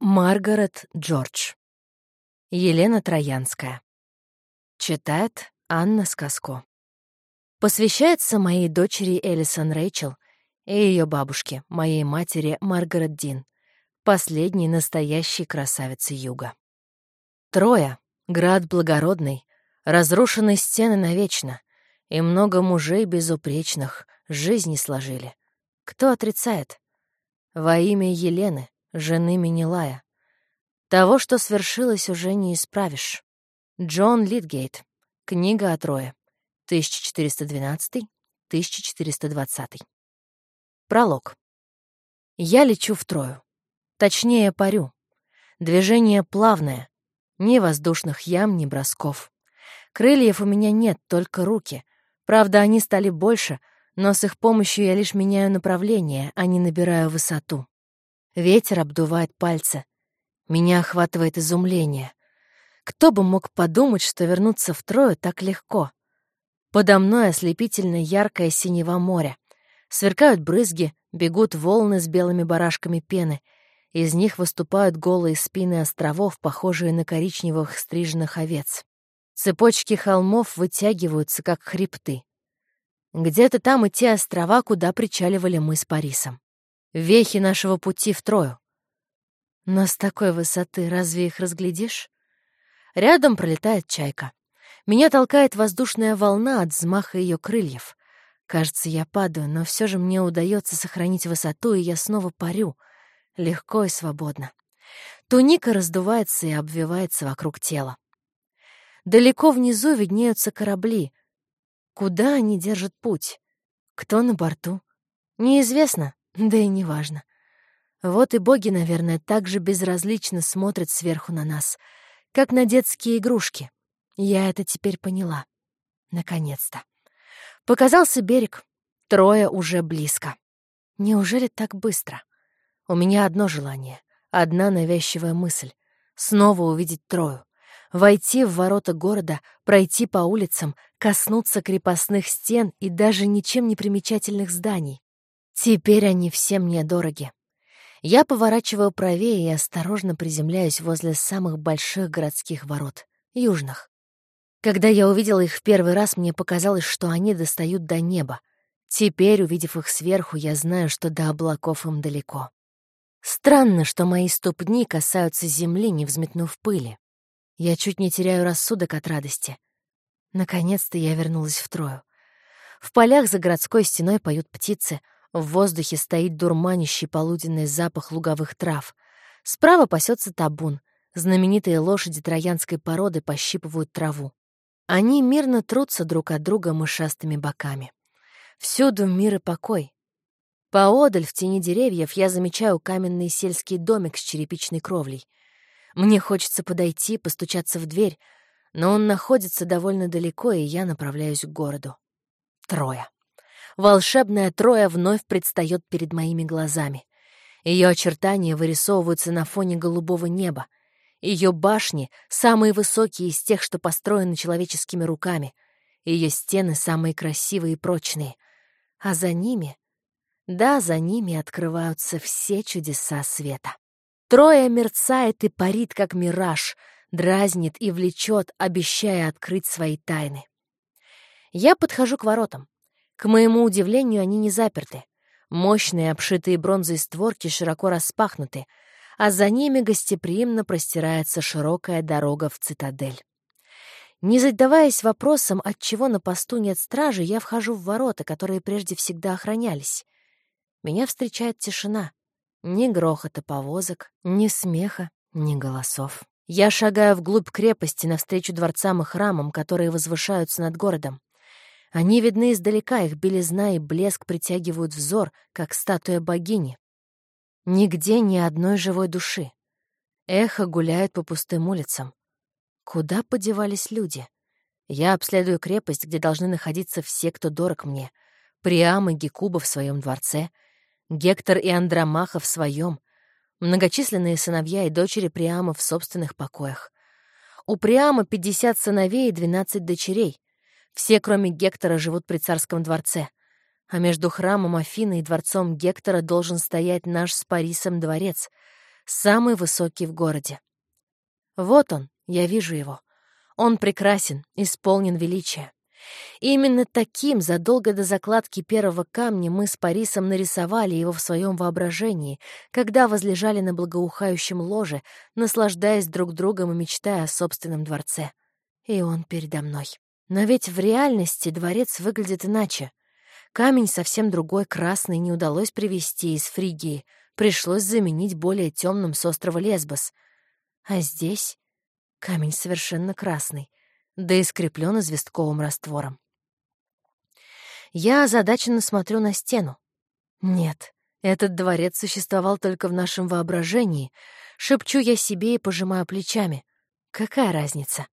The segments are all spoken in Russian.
Маргарет Джордж. Елена Троянская. Читает Анна Сказко. Посвящается моей дочери Элисон Рэйчел и ее бабушке, моей матери Маргарет Дин, последней настоящей красавице Юга. Трое, град благородный, разрушены стены навечно, и много мужей безупречных жизни сложили. Кто отрицает? Во имя Елены, жены Менелая. Того, что свершилось, уже не исправишь. Джон Литгейт. Книга о Трое. 1412-1420. Пролог. Я лечу в Трою. Точнее, парю. Движение плавное. Ни воздушных ям, ни бросков. Крыльев у меня нет, только руки. Правда, они стали больше, но с их помощью я лишь меняю направление, а не набираю высоту. Ветер обдувает пальцы. Меня охватывает изумление. Кто бы мог подумать, что вернуться в Трою так легко? Подо мной ослепительно яркое синева моря. Сверкают брызги, бегут волны с белыми барашками пены. Из них выступают голые спины островов, похожие на коричневых стриженных овец. Цепочки холмов вытягиваются, как хребты. Где-то там и те острова, куда причаливали мы с Парисом вехи нашего пути в Трою. Но с такой высоты разве их разглядишь? Рядом пролетает чайка. Меня толкает воздушная волна от взмаха ее крыльев. Кажется, я падаю, но все же мне удается сохранить высоту, и я снова парю, легко и свободно. Туника раздувается и обвивается вокруг тела. Далеко внизу виднеются корабли. Куда они держат путь? Кто на борту? Неизвестно. Да и неважно. Вот и боги, наверное, так же безразлично смотрят сверху на нас, как на детские игрушки. Я это теперь поняла. Наконец-то. Показался берег. Трое уже близко. Неужели так быстро? У меня одно желание, одна навязчивая мысль — снова увидеть Трою. Войти в ворота города, пройти по улицам, коснуться крепостных стен и даже ничем не примечательных зданий. Теперь они все мне дороги. Я поворачиваю правее и осторожно приземляюсь возле самых больших городских ворот, южных. Когда я увидела их в первый раз, мне показалось, что они достают до неба. Теперь, увидев их сверху, я знаю, что до облаков им далеко. Странно, что мои ступни касаются земли, не взметнув пыли. Я чуть не теряю рассудок от радости. Наконец-то я вернулась в Трою. В полях за городской стеной поют птицы — в воздухе стоит дурманящий полуденный запах луговых трав. Справа пасется табун. Знаменитые лошади троянской породы пощипывают траву. Они мирно трутся друг от друга мышастыми боками. Всюду мир и покой. Поодаль, в тени деревьев, я замечаю каменный сельский домик с черепичной кровлей. Мне хочется подойти, постучаться в дверь, но он находится довольно далеко, и я направляюсь к городу. Трое волшебная Троя вновь предстает перед моими глазами. Ее очертания вырисовываются на фоне голубого неба. Ее башни — самые высокие из тех, что построены человеческими руками. Ее стены — самые красивые и прочные. А за ними... Да, за ними открываются все чудеса света. Троя мерцает и парит, как мираж, дразнит и влечет, обещая открыть свои тайны. Я подхожу к воротам. К моему удивлению, они не заперты. Мощные, обшитые бронзой створки широко распахнуты, а за ними гостеприимно простирается широкая дорога в цитадель. Не задаваясь вопросом, отчего на посту нет стражи, я вхожу в ворота, которые прежде всегда охранялись. Меня встречает тишина. Ни грохота повозок, ни смеха, ни голосов. Я шагаю вглубь крепости навстречу дворцам и храмам, которые возвышаются над городом. Они видны издалека, их белизна и блеск притягивают взор, как статуя богини. Нигде ни одной живой души. Эхо гуляет по пустым улицам. Куда подевались люди? Я обследую крепость, где должны находиться все, кто дорог мне. Приам и Гекуба в своем дворце, Гектор и Андромаха в своем, многочисленные сыновья и дочери Приама в собственных покоях. У Приама 50 сыновей и 12 дочерей. Все, кроме Гектора, живут при царском дворце. А между храмом Афины и дворцом Гектора должен стоять наш с Парисом дворец. самый высокий в городе. Вот он, я вижу его. Он прекрасен, исполнен величия. Именно таким задолго до закладки первого камня мы с Парисом нарисовали его в своем воображении, когда возлежали на благоухающем ложе, наслаждаясь друг другом и мечтая о собственном дворце. И он передо мной. Но ведь в реальности дворец выглядит иначе. Камень совсем другой, красный, не удалось привезти из Фригии. Пришлось заменить более темным с острова Лесбос. А здесь камень совершенно красный, да и скреплен известковым раствором. Я озадаченно смотрю на стену. Нет, этот дворец существовал только в нашем воображении. Шепчу я себе и пожимаю плечами. Какая разница?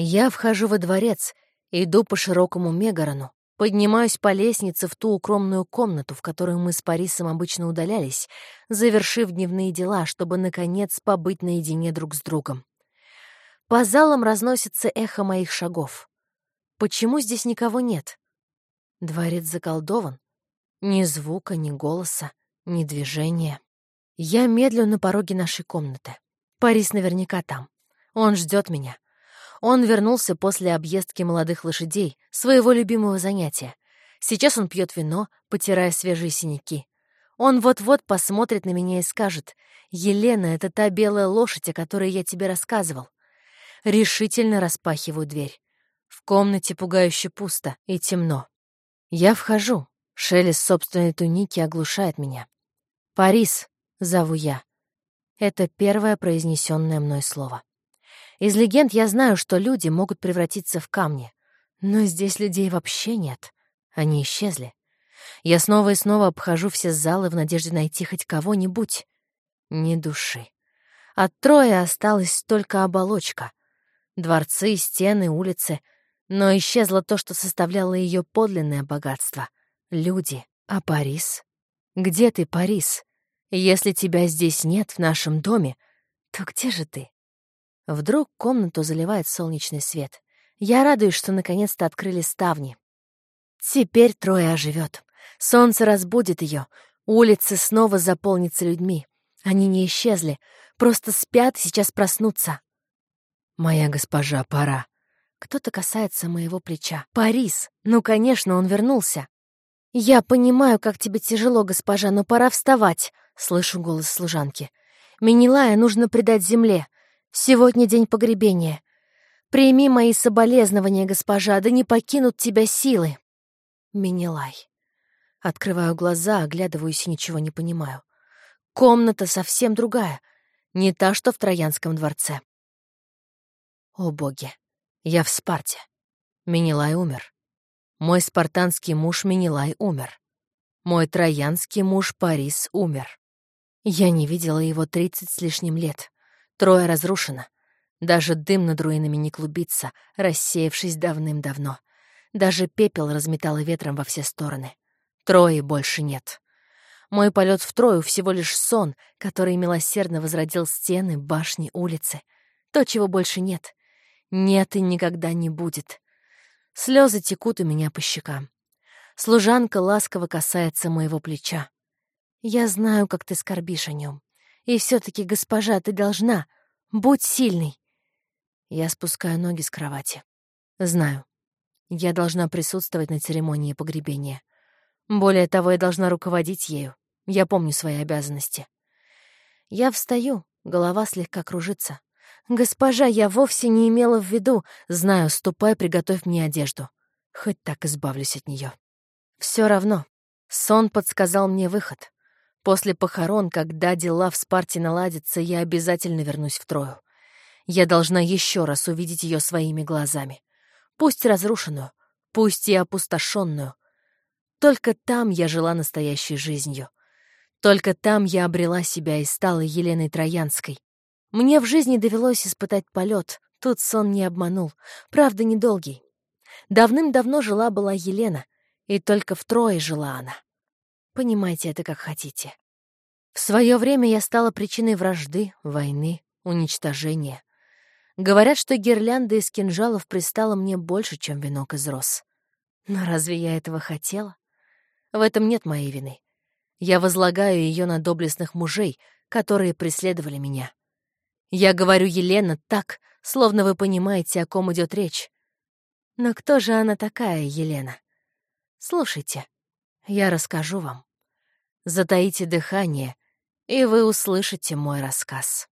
Я вхожу во дворец, иду по широкому Мегарону, поднимаюсь по лестнице в ту укромную комнату, в которую мы с Парисом обычно удалялись, завершив дневные дела, чтобы, наконец, побыть наедине друг с другом. По залам разносится эхо моих шагов. Почему здесь никого нет? Дворец заколдован. Ни звука, ни голоса, ни движения. Я медлю на пороге нашей комнаты. Парис наверняка там. Он ждет меня. Он вернулся после объездки молодых лошадей, своего любимого занятия. Сейчас он пьет вино, потирая свежие синяки. Он вот-вот посмотрит на меня и скажет, «Елена, это та белая лошадь, о которой я тебе рассказывал». Решительно распахиваю дверь. В комнате пугающе пусто и темно. Я вхожу. Шелест собственной туники оглушает меня. «Парис», — зову я. Это первое произнесенное мной слово. Из легенд я знаю, что люди могут превратиться в камни. Но здесь людей вообще нет. Они исчезли. Я снова и снова обхожу все залы в надежде найти хоть кого-нибудь. Ни души. От Троя осталась только оболочка. Дворцы, стены, улицы. Но исчезло то, что составляло ее подлинное богатство. Люди. А Парис? Где ты, Парис? Если тебя здесь нет в нашем доме, то где же ты? Вдруг комнату заливает солнечный свет. Я радуюсь, что наконец-то открыли ставни. Теперь трое оживет. Солнце разбудит ее. Улицы снова заполнятся людьми. Они не исчезли, просто спят и сейчас проснутся. «Моя госпожа, пора». Кто-то касается моего плеча. «Парис! Ну, конечно, он вернулся!» «Я понимаю, как тебе тяжело, госпожа, но пора вставать», — слышу голос служанки. «Менелая нужно предать земле. Сегодня день погребения. Прими мои соболезнования, госпожа, да не покинут тебя силы. Минилай. Открываю глаза, оглядываюсь и ничего не понимаю. Комната совсем другая, не та, что в Троянском дворце. О боги, я в Спарте. Минилай умер. Мой спартанский муж Минилай умер. Мой троянский муж Парис умер. Я не видела его тридцать с лишним лет. Трое разрушено. Даже дым над руинами не клубится, рассеявшись давным-давно. Даже пепел разметало ветром во все стороны. Трои больше нет. Мой полет в Трою всего лишь сон, который милосердно возродил стены, башни, улицы. То, чего больше нет. Нет и никогда не будет. Слезы текут у меня по щекам. Служанка ласково касается моего плеча. Я знаю, как ты скорбишь о нем. И все-таки, госпожа, ты должна. Будь сильной. Я спускаю ноги с кровати. Знаю. Я должна присутствовать на церемонии погребения. Более того, я должна руководить ею. Я помню свои обязанности. Я встаю, голова слегка кружится. «Госпожа, я вовсе не имела в виду. Знаю, ступай, приготовь мне одежду. Хоть так избавлюсь от нее. Все равно. Сон подсказал мне выход. После похорон, когда дела в Спарте наладятся, я обязательно вернусь в Трою. Я должна еще раз увидеть ее своими глазами. Пусть разрушенную, пусть и опустошенную. Только там я жила настоящей жизнью. Только там я обрела себя и стала Еленой Троянской. Мне в жизни довелось испытать полет. Тут сон не обманул. Правда, недолгий. Давным-давно жила-была Елена, и только в Трое жила она. Понимайте это как хотите. В свое время я стала причиной вражды, войны, уничтожения. Говорят, что гирлянда из кинжалов пристала мне больше, чем венок из роз. Но разве я этого хотела? В этом нет моей вины. Я возлагаю ее на доблестных мужей, которые преследовали меня. Я говорю Елена так, словно вы понимаете, о ком идет речь. Но кто же она такая, Елена? Слушайте, я расскажу вам. Затаите дыхание, и вы услышите мой рассказ.